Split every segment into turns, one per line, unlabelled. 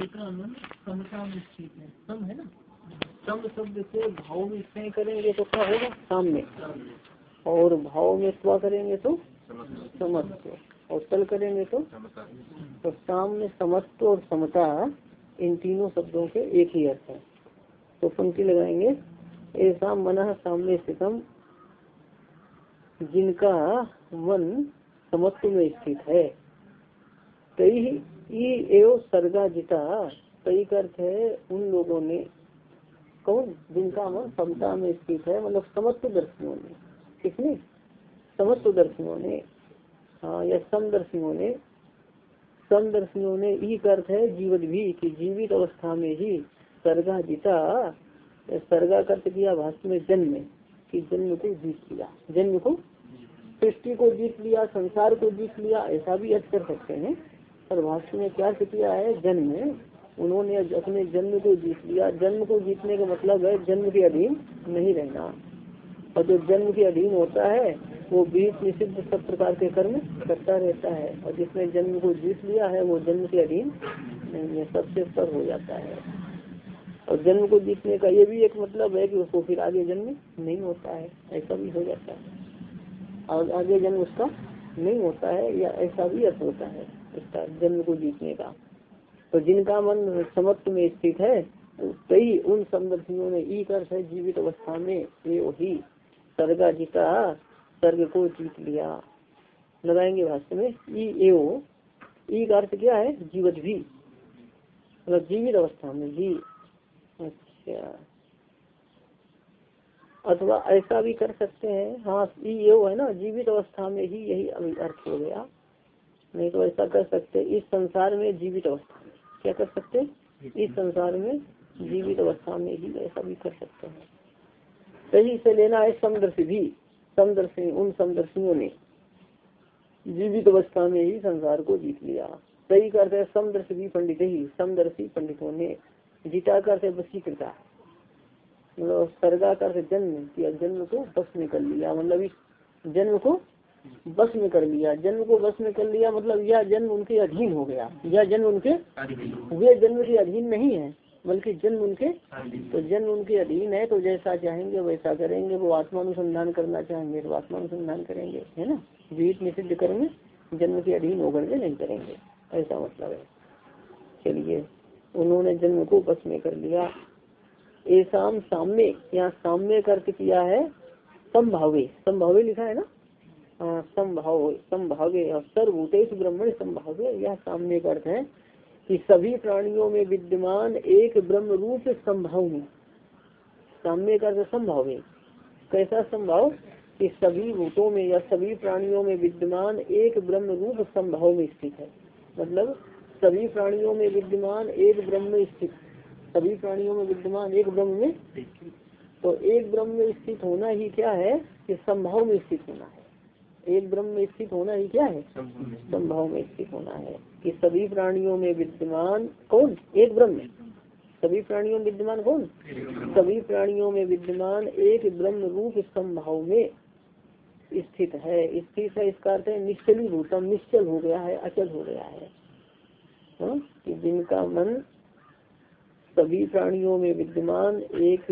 समता सम शब्द भाव में स्नेह करेंगे तो क्या होगा? और भाव में स्वा करेंगे तो समत्व। और तल करेंगे तो तो सामने समत्व और समता, इन तीनों शब्दों के एक ही अर्थ है। तो पंक्ति लगाएँगे। ऐसा मन सामने स्थितम जिनका मन समत्व में स्थित है। कई एवं सर्गा जिता कई अर्थ है उन लोगों ने। कौन? जिनका मन समता में स्थित है मतलब समत्व दर्शनों ने। किसने? समत्व दर्शनों ने। हाँ या समदर्शियों ने। समदर्शियों ने ई अर्थ है जीवित भी कि जीवित अवस्था में ही सर्गा जीता सर्गा कर्त किया भाष्य में जन्म कि जन्म को जीत लिया। जन्म को? सृष्टि को जीत लिया संसार को जीत लिया ऐसा भी अर्थ कर सकते हैं। पर भाष्य में क्या किया है? जन्म। उन्होंने अपने जन्म को जीत लिया। जन्म को जीतने का मतलब है जन्म के अधीन नहीं रहना। और जो जन्म के अधीन होता है, वो बीच निषिद्ध सब प्रकार के कर्म करता रहता है। और जिसने जन्म को जीत लिया है, वो जन्म के अधीन नहीं है। सबसे पर हो जाता है। और जन्म को जीतने का ये भी एक मतलब है कि उसको फिर आगे जन्म नहीं होता है। ऐसा भी हो जाता है। और आगे जन्म उसका नहीं होता है या ऐसा भी अर्थ होता है। इसका जन्म को जीतने का। तो जिनका मन समत्व में स्थित है कई उन संदर्शियों ने ई कर है जीवित अवस्था में ये वही सर्गा जीता सर्ग को जीत लिया। लगाएँगे भाष्य में, ई एवो ई का अर्थ क्या है? जीवित भी। मतलब जीवित अवस्था में ही अच्छा। अथवा ऐसा भी कर सकते हैं। हाँ ई ये है ना, जीवित अवस्था में ही यही अर्थ हो गया। नहीं तो ऐसा कर सकते, इस संसार में जीवित अवस्था क्या कर सकते? इस संसार में जीवित अवस्था में ही ऐसा भी कर सकते हैं। सही से लेना है समदर्शी भी, समदर्शी, उन समदर्शियों ने जीवित अवस्था में ही संसार को जीत लिया। सही करते हैं समदर्शी पंडित ही, समदर्शी पंडितों ने जीता करते वसीकृता मतलब सर्गा कर जन्म किया, जन्म को बस में कर लिया। मतलब इस जन्म को बस में कर लिया, जन्म को बस में कर लिया मतलब यह जन्म उनके अधीन हो गया। यह जन्म उनके वे जन्म के अधीन नहीं है, बल्कि जन्म उनके तो जन्म उनके अधीन है तो जैसा चाहेंगे वैसा करेंगे, वो आत्मानुसंधान करना चाहेंगे तो आत्मानुसंधान करेंगे, है ना? जीवित निषिद्ध कर्म जन्म के अधीन होकर के नहीं करेंगे, ऐसा मतलब है। चलिए, उन्होंने जन्म को बस में कर लिया। ऐसा साम्य, यहाँ साम्य अर्थ किया है, संभावे। संभावे लिखा है ना? संभाव संभावे और सर्वभूतेश ब्रह्मण संभावे यह सामने का अर्थ है कि सभी प्राणियों में विद्यमान एक ब्रह्म रूप संभाव में का अर्थ संभव है। कैसा संभव? कि सभी भूतों में या सभी प्राणियों में विद्यमान एक ब्रह्म रूप संभाव में स्थित है। मतलब सभी प्राणियों में विद्यमान एक ब्रह्म में स्थित, सभी प्राणियों में विद्यमान एक ब्रह्म में तो एक ब्रह्म में स्थित होना ही क्या है? कि संभव में स्थित होना है। एक ब्रह्म में स्थित होना ही क्या है? संभाव में स्थित होना है। कि सभी प्राणियों में विद्यमान कौन? एक ब्रह्म में। सभी प्राणियों में विद्यमान कौन? सभी प्राणियों में विद्यमान एक ब्रह्म रूप संभाव में स्थित है। स्थित है, इसका अर्थ है निश्चली भूतम, निश्चल हो गया है, अचल हो गया है। हाँ? कि जिनका मन सभी प्राणियों में विद्यमान एक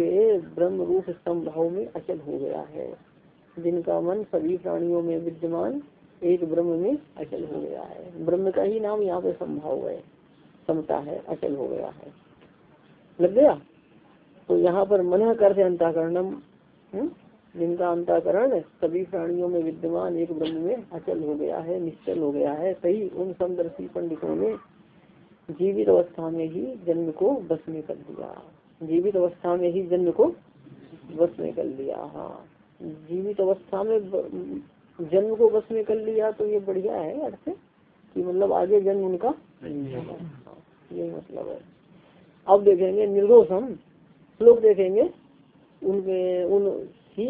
ब्रह्म रूप संभाव में अचल हो गया है। जिनका मन सभी प्राणियों में विद्यमान, एक ब्रह्म में अचल हो गया है। ब्रह्म का ही नाम यहाँ पे संभाव है, समता है, अचल हो गया है। लग गया? तो यहाँ पर मन कर अंताकरणम जिनका अंताकरण सभी प्राणियों में विद्यमान, एक ब्रह्म में अचल हो गया है, निश्चल हो गया है, सही उन समदर्शी पंडितों ने जीवित अवस्था में ही जन्म को बस में कर दिया। जीवित अवस्था में ही जन्म को बस में कर लिया हाँ। जीवित अवस्था में जन्म को बस में कर लिया तो ये बढ़िया है अर्थ कि मतलब आगे जन्म उनका यही मतलब है। अब देखेंगे निर्दोषम श्लोक देखेंगे उनके उन ही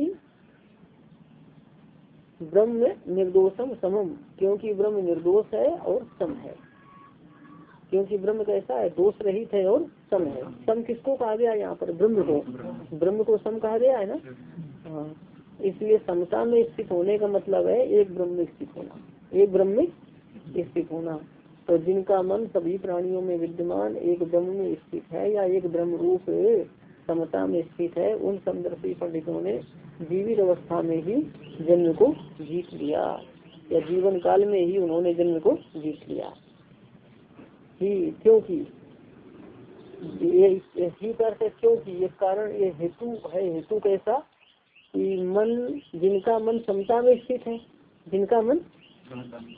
ब्रह्म निर्दोषम समम क्योंकि ब्रह्म निर्दोष है और सम है। क्योंकि ब्रह्म कैसा है दोष रहित है और सम है। सम किसको कहा गया यहाँ पर? ब्रह्म को। ब्रह्म। को सम कहा गया है ना? हाँ। इसलिए समता में स्थित होने का मतलब है एक ब्रह्म में स्थित होना। एक ब्रह्म में स्थित होना। तो जिनका मन सभी प्राणियों में विद्यमान, एक ब्रह्म में स्थित है या एक ब्रह्म रूप समता में स्थित है, उन समदर्शी पंडितों ने जीवित अवस्था में ही जन्म को जीत लिया। या जीवन काल में ही उन्होंने जन्म को जीत लिया। ही, क्योंकि, ये ही करते क्योंकि, ये कारण, ये हेतु है, हेतु कैसा? कि मन, जिनका मन समता में स्थित है, जिनका मन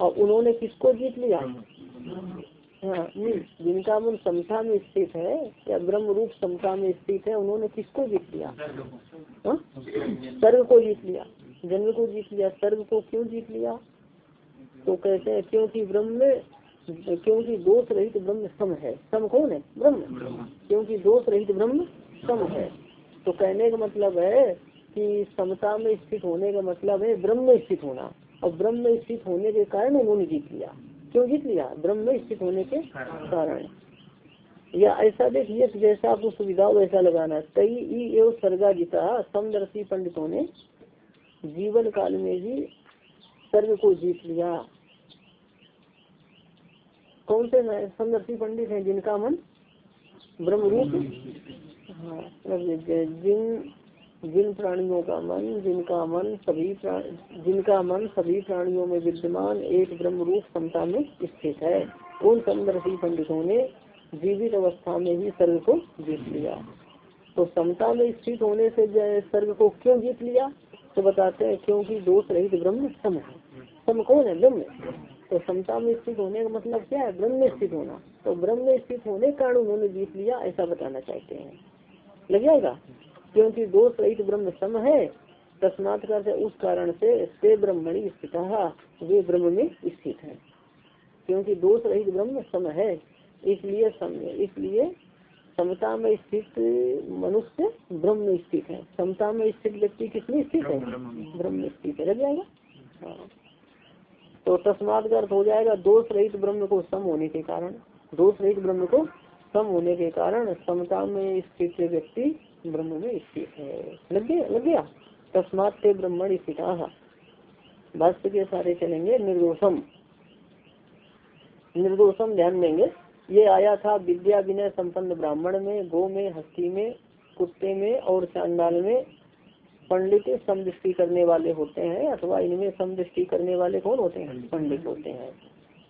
और उन्होंने किसको जीत लिया? हाँ जिनका मन समता में स्थित है या ब्रह्म रूप समता में स्थित है, उन्होंने किसको जीत लिया? हाँ? सर्व को जीत लिया। जन्म को जीत लिया, सर्व को क्यों जीत लिया? तो कहते हैं, क्योंकि ब्रह्म में, क्योंकि दोष रहित ब्रह्म सम है। सम कौन है? ब्रह्म। क्योंकि दोष रहित ब्रह्म सम है। तो कहने का मतलब है कि समता में स्थित होने का मतलब है ब्रह्म में स्थित होना। और ब्रह्म में स्थित होने के कारण उन्होंने जीत लिया। क्यों जीत लिया? ब्रह्म में स्थित होने के कारण। या ऐसा देखिए जैसा आपको सुविधा हो वैसा लगाना। कई एवं सर्गा जीता समदर्शी पंडितों ने जीवन काल में ही सर्ग को जीत लिया। कौन से समदर्शी पंडित हैं जिनका मन ब्रह्म रूप हाँ जिन जिन प्राणियों का मन, जिनका मन सभी जिनका मन सभी प्राणियों में विद्यमान एक ब्रह्म रूप क्षमता में स्थित है, उन समदर्शी पंडितों ने जीवित अवस्था में ही सर्व को जीत लिया। तो समता में स्थित होने से सर्व को क्यों जीत लिया? तो बताते हैं क्योंकि दोष रहित ब्रह्म सम है। सम कौन है? ब्रह्म। तो समता में स्थित होने का मतलब क्या है? ब्रह्म स्थित होना। तो ब्रह्म स्थित होने के कारण उन्होंने जीत लिया, ऐसा बताना चाहते हैं। लग जाएगा? क्योंकि दोष रहित ब्रह्म सम है तस्मात कर उस कारण से से ब्रह्मणी स्थित वे ब्रह्म में स्थित है। क्योंकि दोष रहित ब्रह्म सम है इसलिए सम इसलिए समता में स्थित मनुष्य ब्रह्म में स्थित है। समता में स्थित व्यक्ति किसमें स्थित है? ब्रह्म में। स्थित है। लग जाएगा? हाँ। तो तस्मात का अर्थ हो जाएगा दोष रहित ब्रह्म को सम होने के कारण दोष रहित ब्रह्म को सम होने के कारण समता में स्थित व्यक्ति ब्रह्म में स्थित है लग गया लग गया। तस्मात से ब्रह्मण स्थित। भाष्य के सारे चलेंगे निर्दोषम। निर्दोषम ध्यान देंगे। ये आया था विद्या विनय संपन्न ब्राह्मण में गो में हस्ती में कुत्ते में और चांडाल में। पंडित समदृष्टि करने वाले होते हैं अथवा इनमें समदृष्टि करने वाले कौन होते हैं? पंडित। होते हैं।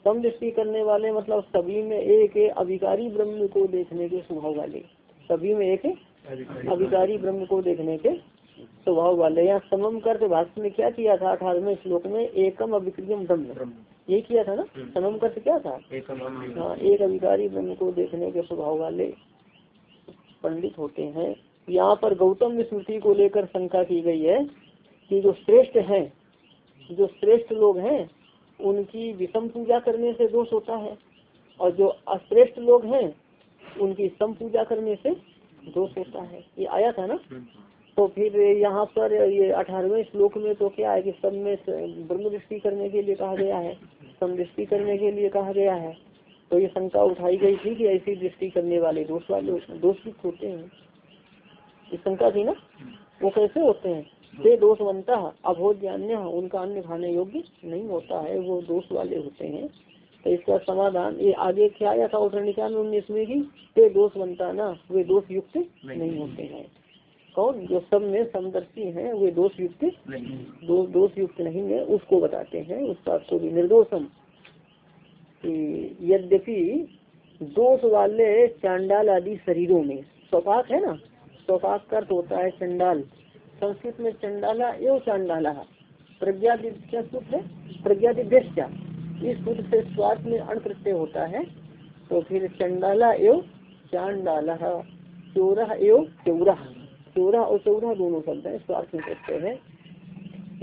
समदृष्टि करने वाले मतलब सभी में एक अभिकारी ब्रह्म को देखने के स्वभाव वाले। सभी में एक अभिकारी ब्रह्म को देखने के स्वभाव वाले यहाँ समम करते भाष्य में क्या किया था? अठारहवें श्लोक में एकम अभिक्रियम ब्रह्म। ये किया था ना। समम करते क्या था? हाँ एक अभिकारी ब्रह्म को देखने के स्वभाव वाले पंडित होते हैं। यहाँ पर गौतम स्मृति को लेकर शंका की गई है कि जो श्रेष्ठ हैं जो श्रेष्ठ लोग हैं उनकी विषम पूजा करने से दोष होता है। और जो अश्रेष्ठ लोग हैं उनकी सम पूजा करने से दोष होता है। ये आया था ना? तो फिर यहाँ पर ये अठारहवें श्लोक में तो क्या है कि सब में ब्रह्म दृष्टि करने के लिए कहा गया है, सम दृष्टि करने के लिए कहा गया है। तो ये शंका उठाई गई थी कि ऐसी दृष्टि करने वाले दोष वाले दोष होते हैं। ये शंका थी ना? वो कैसे होते हैं? वे दोषवंता अभोज्ञान्य उनका अन्य खाने योग्य नहीं होता है, वो दोष वाले होते हैं। तो इसका समाधान ये आगे क्या आया था उत्तरणिका में उन्नीसवीं की वे दोष बनता ना वे दोष युक्त नहीं, होते हैं। कौन? जो सब में समदर्शी हैं वे दोष युक्त दो, दोष युक्त नहीं है उसको बताते हैं उस बात को भी निर्दोषम। यद्यपि दोष वाले चांडाल आदि शरीरों में स्वपाक है ना? स्वपाक का होता है चंडाल। संस्कृत में चंडाला एवं चांडाला। प्रज्ञा क्या सूत्र है प्रज्ञा दिव्या इस सूत्र से स्वार्थ में अण प्रत्यय होता है तो फिर चंडाला एवं चांडाला चौरा एवं चौरा चौरा और चौरा दोनों शब्द है स्वार्थ में प्रत्यय है।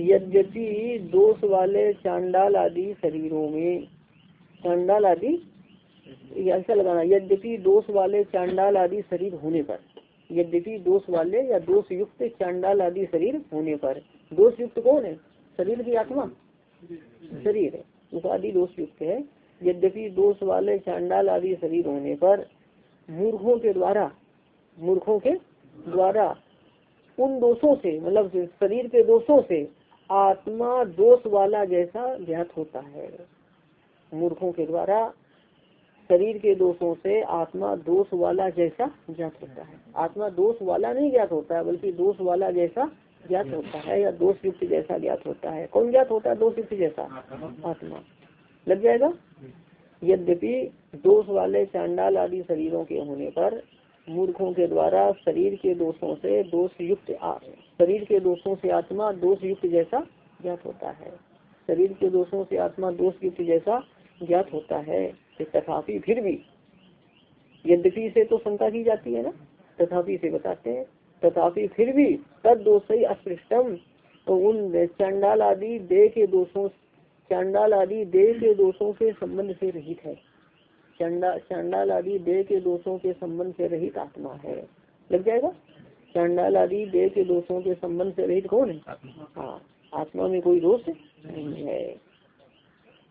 यद्यपि दोष वाले चांडाल आदि शरीरों में चांडाल आदि ऐसा लगाना यद्यपि दोष वाले चांडाल आदि शरीर होने पर यद्यपि दोष वाले या दोष युक्त चांडाल आदि शरीर होने पर दोष युक्त कौन है? शरीर की आत्मा? शरीर उपाधि दोष युक्त है। यद्यपि दोष वाले चांडाल आदि शरीर होने पर मूर्खों के द्वारा, मूर्खों के द्वारा उन दोषों से मतलब शरीर के दोषों से आत्मा दोष वाला जैसा ज्ञात होता है। मूर्खों के द्वारा शरीर के दोषों से आत्मा दोष वाला जैसा ज्ञात होता है। आत्मा दोष वाला नहीं ज्ञात होता है, बल्कि दोष वाला जैसा ज्ञात होता है या दोष युक्त जैसा ज्ञात होता है। कौन ज्ञात होता है? दोष युक्त जैसा? आत्मा। लग जाएगा? यद्यपि दोष वाले चांडाल आदि शरीरों के होने पर मूर्खों के द्वारा शरीर के दोषों से दोष युक्त शरीर के दोषों से आत्मा दोष युक्त जैसा ज्ञात होता है। शरीर के दोषों से आत्मा दोष युक्त जैसा ज्ञात होता है। तथापि फिर भी यद्यपि से तो शंका की जाती है ना? तथापि से बताते हैं। तथापि फिर भी तद दोष ही अस्पृष्टम। तो उन चंडाल आदि देह के दोषों चंडाल आदि देह के दोषों के संबंध से रहित है। चंडा चंडाल आदि देह के दोषों के संबंध से रहित आत्मा है। लग जाएगा? चंडाल आदि देह के दोषों के संबंध से रहित कौन है? हाँ आत्मा में कोई दोष नहीं है।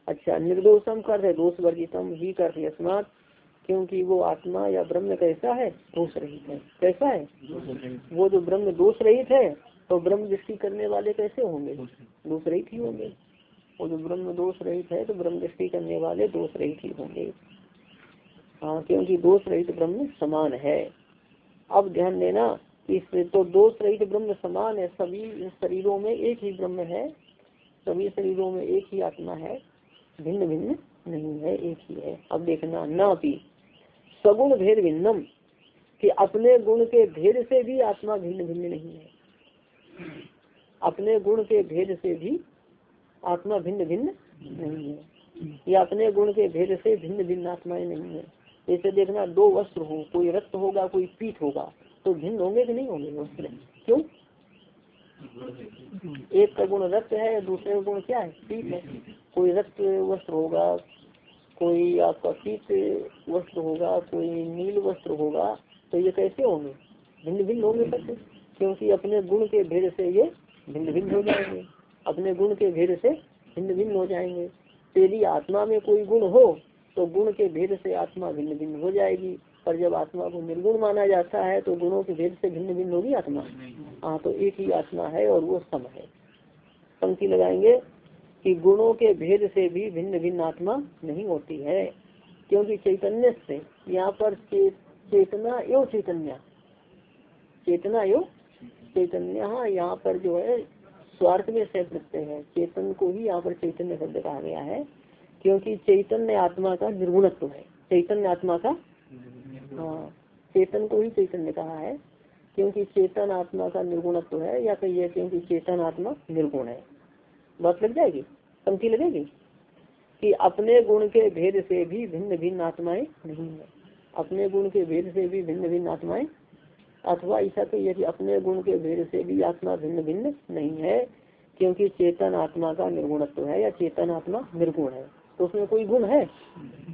अच्छा निर्दोषम कर है दोष वर्जितम ही कर अस्मात क्योंकि वो आत्मा या ब्रह्म कैसा है? दोष रहित है। कैसा है? वो जो ब्रह्म दोष रहित है तो ब्रह्म दृष्टि करने वाले कैसे होंगे? दोष रहित। ही होंगे। वो जो ब्रह्म दोष रहित है तो ब्रह्म दृष्टि करने वाले दोष रहित ही होंगे। हाँ क्योंकि दोष रहित ब्रह्म समान है। अब ध्यान देना इस तो दोष रहित ब्रह्म समान है। सभी शरीरों में एक ही ब्रह्म है। सभी शरीरों में एक ही आत्मा है। भिन्न भिन्न नहीं है एक ही है। अब देखना न भी सगुण भेद भिन्नम, कि अपने गुण के भेद से भी आत्मा भिन्न भिन्न नहीं है। अपने गुण के भेद से भी आत्मा भिन्न भिन्न नहीं है। या अपने गुण के भेद से भिन्न भिन्न आत्माएँ नहीं है। जैसे देखना दो वस्त्र हो, कोई रक्त होगा, कोई पीठ होगा तो भिन्न होंगे कि नहीं होंगे वस्त्र? क्यों? एक का गुण रक्त है, दूसरे का गुण क्या है? पीठ है। कोई रक्त वस्त्र होगा कोई आपका पीत वस्त्र होगा कोई नील वस्त्र होगा तो ये कैसे होंगे? भिन्न भिन्न होंगे सत्य क्योंकि अपने गुण के भेद से ये भिन्न भिन्न हो जाएँगे। अपने गुण के भेद से भिन्न भिन्न हो जाएँगे। तेरी आत्मा में कोई गुण हो तो गुण के भेद से आत्मा भिन्न भिन्न हो जाएगी। पर जब आत्मा को निर्गुण माना जाता है तो गुणों के भेद से भिन्न भिन्न होगी आत्मा? हाँ तो एक ही आत्मा है और वो सम है। पंक्ति लगाएँगे। कि गुणों के भेद से भी भिन्न भिन्न आत्मा नहीं होती है क्योंकि चैतन्य से यहाँ पर चे, चेतना एवं चैतन्य। चेतना एवं चैतन्य हाँ यहाँ पर जो है स्वार्थ में शब्द रखते हैं। चेतन को ही यहाँ पर चैतन्य शब्द कहा गया है क्योंकि चैतन्य आत्मा का निर्गुणत्व है। चैतन्य आत्मा का? हाँ चेतन को ही चैतन्य कहा है क्योंकि चेतन आत्मा का निर्गुणत्व है या कहिए क्योंकि चेतन आत्मा निर्गुण है। बात लग जाएगी? पंक्ति लगेगी? कि अपने गुण के भेद से भी भिन्न भिन्न आत्माएँ नहीं है। अपने गुण के भेद से भी भिन्न भिन्न आत्माएँ? अथवा ऐसा कहिए कि अपने गुण के भेद से भी आत्मा भिन्न भिन्न नहीं है, क्योंकि चेतन आत्मा का निर्गुणत्व है या चेतन आत्मा निर्गुण है। तो उसमें कोई गुण है?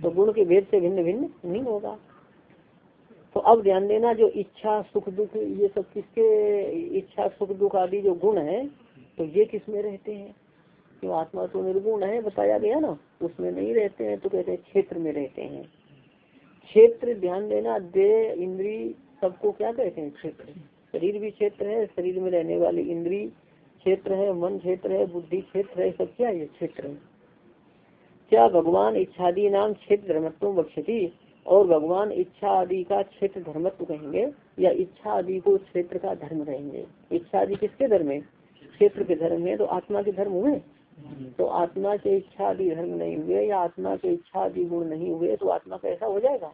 तो गुण के भेद से भिन्न भिन्न नहीं होगा। तो अब ध्यान देना, जो इच्छा, सुख, दुख, ये सब किसके, इच्छा, सुख, दुख आदि जो गुण है तो ये किसमें रहते हैं? क्यों आत्मा तो निर्गुण है, बताया गया ना, उसमें नहीं रहते हैं तो कहते हैं क्षेत्र में रहते हैं। क्षेत्र ध्यान देना दे इंद्री, सबको क्या कहते हैं? क्षेत्र। शरीर भी क्षेत्र है, शरीर में रहने वाली इंद्री क्षेत्र है, मन क्षेत्र है, बुद्धि क्षेत्र है, सब क्या ये क्षेत्र है। क्या भगवान इच्छादि नाम क्षेत्र धर्मत्व बक्षती और भगवान इच्छा आदि का क्षेत्र धर्मत्व कहेंगे, या इच्छा आदि को क्षेत्र का धर्म कहेंगे? इच्छा आदि किसके धर्म है क्षेत्र के धर्म है तो आत्मा के धर्म हुए तो आत्मा के इच्छा आदि धर्म नहीं हुए या आत्मा के इच्छा आदि गुण नहीं हुए तो आत्मा कैसा हो जाएगा?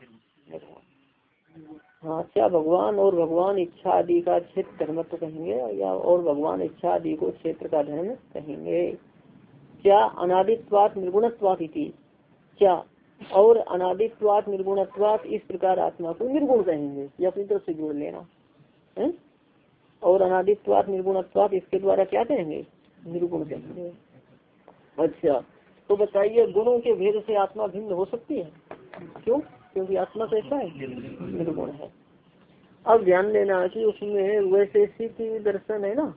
हाँ क्या भगवान और भगवान इच्छा आदि का क्षेत्र धर्मत्व कहेंगे या और भगवान इच्छा आदि को क्षेत्र का धर्म कहेंगे? क्या अनादित्वात निर्गुणत्वात इति? क्या और अनादित्वात निर्गुणत्वात इस प्रकार आत्मा को निर्गुण कहेंगे? ये अपनी तरफ़ से जोड़ लेना। है? और अनादित्वात निर्गुणत्वात इसके द्वारा क्या कहेंगे? निर्गुण कहेंगे। अच्छा तो बताइए, गुणों के भेद से आत्मा भिन्न हो सकती है? क्यों? क्योंकि आत्मा कैसा है, निर्गुण है। अब ध्यान देना कि उसमें वैशेषिक दर्शन है ना?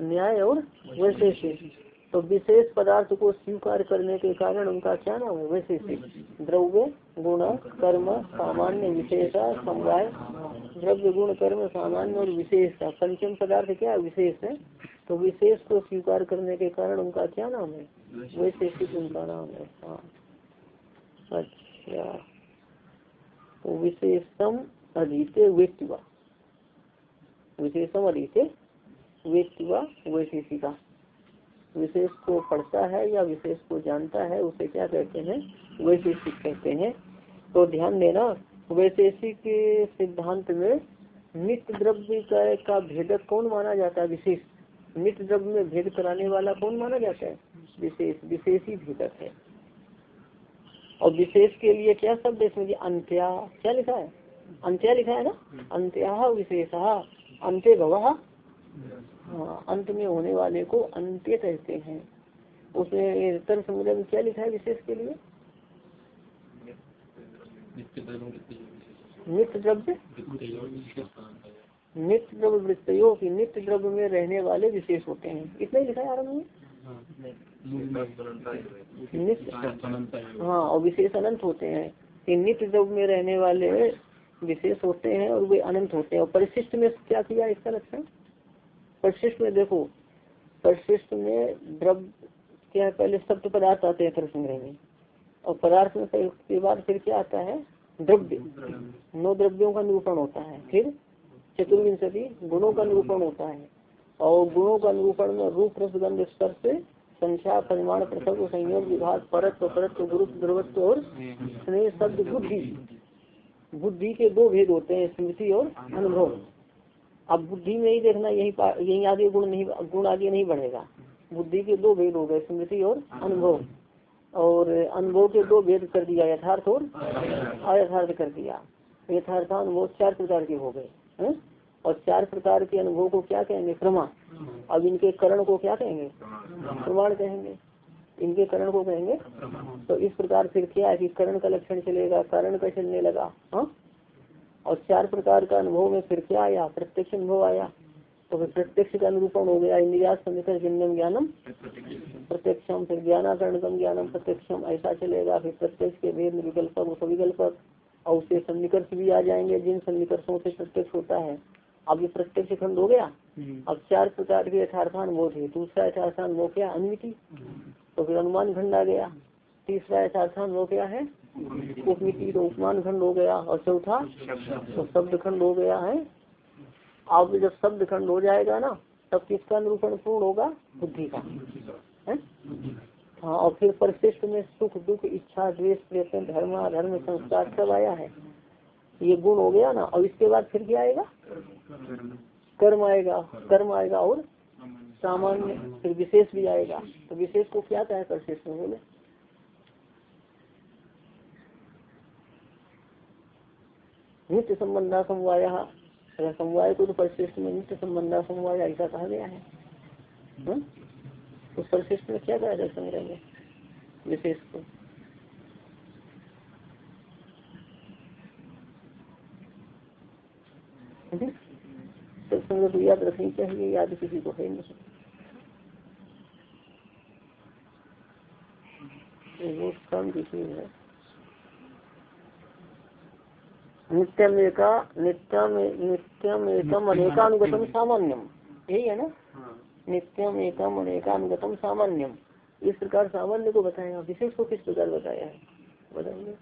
न्याय और वैशेषिक तो विशेष पदार्थ को स्वीकार करने के कारण उनका क्या नाम है? वैशेषिक द्रव्य, गुण, कर्म, सामान्य, विशेषा, समवाय, द्रव्य, गुण, कर्म, सामान्य और विशेष। पंचम पदार्थ क्या विशेष है। तो विशेष को स्वीकार करने के कारण उनका क्या नाम है? वैशेषिक। उनका नाम है। हाँ। अच्छा। तो विशेषम अधीते व्यक्तिवा। विशेषम अधीते व्यक्तिवा वैशेषिका। विशेष को पढ़ता है या विशेष को जानता है उसे क्या कहते हैं? वैशेषिक कहते हैं। तो ध्यान देना वैशेषिक सिद्धांत में नित्य द्रव्य का, का भेदक कौन माना जाता है विशेष? नित्य द्रव्य में भेद कराने वाला कौन माना जाता है? विशेष विशेष ही भेदक है। और विशेष के लिए क्या शब्द इसमें? अंत्या क्या लिखा है? अंत्या लिखा है ना? अंत्या विशेष अंत्य गवाह। हाँ अंत में होने वाले को अंत्य कहते हैं। उसमें तर समुद्र में क्या लिखा है विशेष के लिए? नित्य द्रव्य नित्य द्रव्य वृत्तियों की नित्य द्रव्य में रहने वाले विशेष होते हैं। इतना ही लिखा है आरंभ में? नित्य हाँ और विशेष अनंत होते हैं। कि नित्य द्रव्य में रहने वाले विशेष होते हैं और वे अनंत होते हैं। और परिशिष्ट में क्या किया इसका लक्षण? परिशिष्ट में देखो परिशिष्ट में द्रव्य क्या है? पहले सप्त पदार्थ आते हैं संग्रह में। और पदार्थ में बाद फिर क्या आता है? द्रव्य। नौ द्रव्यों का निरूपण होता है। फिर चतुर्विंशति गुणों का निरूपण होता है। और गुणों का निरूपण में रूप रसगंध स्तर से संख्या परिमाण प्रसव संयोग, विभाग, परत परत गुरु द्रवत्व और स्नेह, शब्द, बुद्धि। बुद्धि के दो भेद होते हैं, स्मृति और अनुभव। अब बुद्धि में ही देखना, यही यही आगे गुण नहीं, गुण आगे नहीं बढ़ेगा। बुद्धि के दो भेद हो गए, स्मृति और अनुभव। और अनुभव के दो भेद कर दिया, यथार्थ और अयथार्थ कर दिया। यथार्थ अनुभव चार प्रकार के हो गए। और चार प्रकार के अनुभव को क्या कहेंगे? क्रमा। अब इनके करण को क्या कहेंगे? प्रमाण कहेंगे। इनके करण को कहेंगे? तो इस प्रकार फिर क्या है कि करण का लक्षण चलेगा, कारण का चलने लगा हाँ? और चार प्रकार का अनुभव में फिर क्या आया? प्रत्यक्ष अनुभव आया। तो फिर प्रत्यक्ष का अनुरूपण हो गया इंद्रिया ज्ञानम, प्रत्यक्षम फिर ज्ञानाकरणकम ज्ञानम, प्रत्यक्षम ऐसा चलेगा, फिर प्रत्यक्ष के भेद विकल्पक उपविकल्पक और उससे सन्निकर्ष भी आ जाएँगे। जिन सन्निकर्षों से प्रत्यक्ष होता है अब ये प्रत्यक्ष खंड हो गया। अब चार प्रकार के यथार्थान वो थे। दूसरा यथार्थान वो क्या? अनुमिति तो फिर अनुमान खंड आ गया। तीसरा यथार्थान वो क्या है? उपमिति तो उपमान खंड हो गया। और चौथा? तो शब्द खंड हो गया है। अब जब शब्द खंड हो जाएगा ना तब किसका निरूपण पूर्ण होगा? बुद्धि का। है? हाँ और फिर परिशिष्ट में सुख, दुख, इच्छा, द्वेष, प्रेम, धर्म धर्म संस्कार सब आया है। ये गुण हो गया ना, और इसके बाद फिर क्या आएगा? कर्म आएगा कर्म आएगा और सामान्य, फिर विशेष भी आएगा। तो विशेष को क्या कहे परिशिष्ट में बोले? नित्य संबंधा समवाय। समवाय को तो परिशिष्ट में नित्य संबंधा समवाय ऐसा कहा गया है। हाँ? उस परिशिष्ट में क्या कहा जाए संग्रह में विशेष को याद रखनी चाहिए याद किसी को है नहीं। वो काम किसी है नित्यम एका नित्यम नित्यम एकम अनेकानुगतम सामान्यम। यही है ना? नित्यम एकम अनेकानुगतम सामान्यम। इस प्रकार सामान्य को बताया विशेष को किस प्रकार बताया है बताइए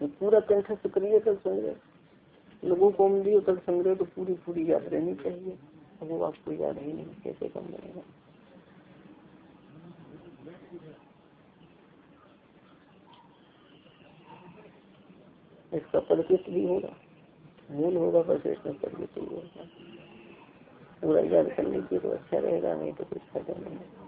तो पूरा कंठस्थ करिए तब संग्रह। लोगों को दिए तब संग्रह तो पूरी पूरी याद रहनी चाहिए। वो आपको याद ही नहीं कैसे कम रहेगा इसका परिकृत भी होगा। मूल होगा परिकृत में परिकृत भी होगा। पूरा याद कर लीजिए तो अच्छा रहेगा, नहीं तो कुछ फ़ायदा नहीं है।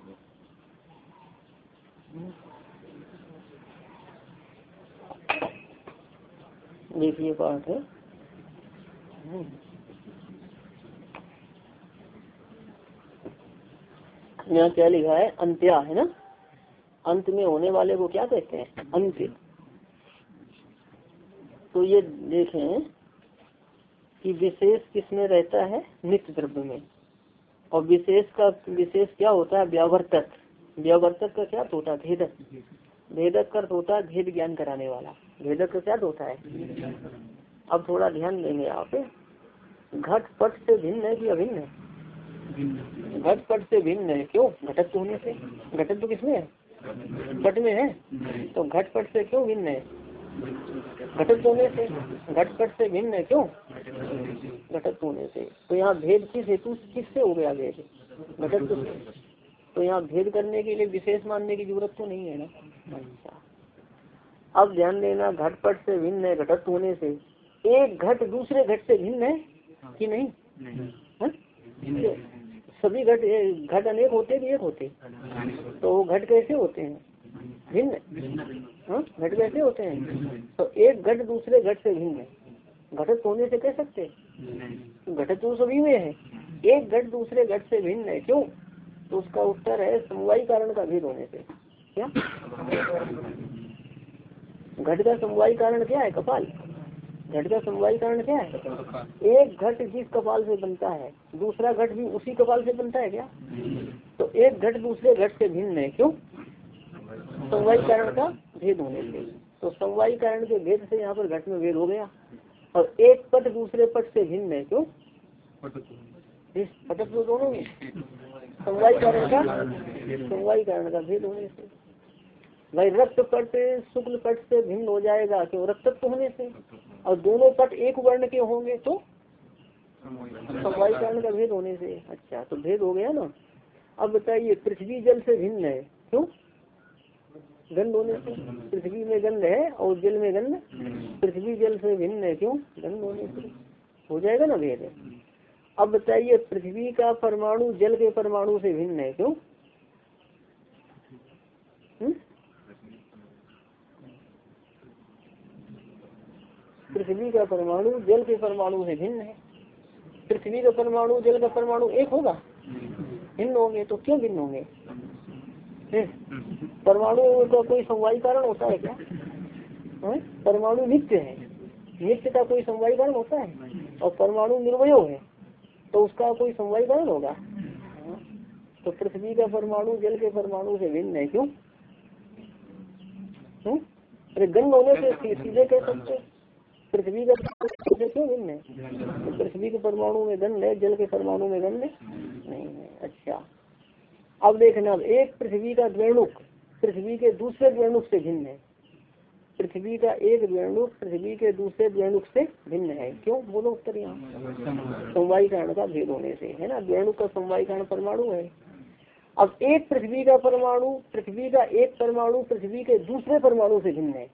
देखिए पाठ है। यहाँ क्या लिखा है? अंत्या, है ना? अंत में होने वाले को क्या कहते हैं? अंत्य। तो ये देखें कि विशेष किसमें रहता है? नित्य द्रव्य में। और विशेष का, विशेष क्या होता है? व्यावर्तक। व्यावर्तक का क्या? होता है भेदक। भेदक का होता है भेद ज्ञान कराने वाला। भेदक का क्या होता है? अब थोड़ा ध्यान देंगे आप। घट पट से भिन्न है कि अभिन्न है? घट पट से भिन्न है। क्यों? घटक तो होने से। घटक तो किसमें है? घट में है। तो घट पट से क्यों भिन्न है? घटक होने से घटपट से भिन्न है क्यों? घटक होने से। तो यहाँ भेद किस हेतु किससे हो गया भेद? घटक तो, यहाँ भेद करने के लिए विशेष मानने की ज़रूरत तो नहीं है ना? अच्छा। अब ध्यान देना घटपट से भिन्न है घटक होने से। एक घट दूसरे घट से भिन्न है कि नहीं, नहीं। सभी घट घट अनेक होते कि एक होते? तो घट कैसे होते हैं? भिन्न। हाँ? घट कैसे होते हैं। तो एक घट दूसरे घट से भिन्न है। घटक होने से कह सकते घटक तो सभी में है। एक घट दूसरे घट से भिन्न है। क्यों? तो उसका उत्तर है समवाई कारण का भेद होने से। क्या? घट का समवाई कारण क्या है? कपाल। घट का समवाई कारण क्या है? एक घट जिस कपाल से बनता है, दूसरा घट भी उसी कपाल से बनता है क्या? तो एक घट दूसरे घट से भिन्न है। क्यों? समवाई कारण का भेद होने से तो समवाई कारण के भेद से यहाँ पर घट में भेद हो गया। और एक पट दूसरे पट से भिन्न है, क्यों? पटक तो दोनों में। समवाई कारण का समवाई कारण का भेद होने से। भाई रक्त पट शुक्ल पट से भिन्न हो जाएगा, क्यों? रक्तत्व होने से। और दोनों पट एक वर्ण के होंगे तो? समवाई कारण का भेद होने से। अच्छा तो भेद हो गया ना। अब बताइए, पृथ्वी जल से भिन्न है, क्यों? गंध होने से पृथ्वी में गंध है और जल में गंध, पृथ्वी जल से भिन्न है, क्यों? गंध होने से। हो जाएगा ना भेद? अब बताइए, पृथ्वी का परमाणु जल के परमाणु से भिन्न है, क्यों? हम्म? पृथ्वी का परमाणु जल के परमाणु से भिन्न है। पृथ्वी का परमाणु, जल का परमाणु एक होगा? भिन्न होंगे तो क्यों भिन्न होंगे? परमाणु का कोई समवाई कारण होता है क्या? परमाणु नित्य है। नित्य का कोई समवाई कारण होता है? और परमाणु निर्वय है तो उसका कोई समवाई कारण होगा। तो पृथ्वी का परमाणु, जल के परमाणु से भिन्न है क्यों? अरे गंध होने से सीधे कह सकते पृथ्वी का क्यों भिन्न है? पृथ्वी के परमाणु में गंध है, जल के परमाणु में गंध नहीं है। अच्छा। अब देखना, एक पृथ्वी का द्वेणुक पृथ्वी के दूसरे द्वेणुक से भिन्न है। पृथ्वी का एक द्वेणुक पृथ्वी के दूसरे द्वेणुक से भिन्न है। क्यों? बोलो उत्तर यहाँ। समवाई कारण का भेद होने से, है ना? द्वेणुक का समवाई कारण परमाणु है। अब एक पृथ्वी का परमाणु, पृथ्वी का एक परमाणु, पृथ्वी के दूसरे परमाणु से भिन्न है।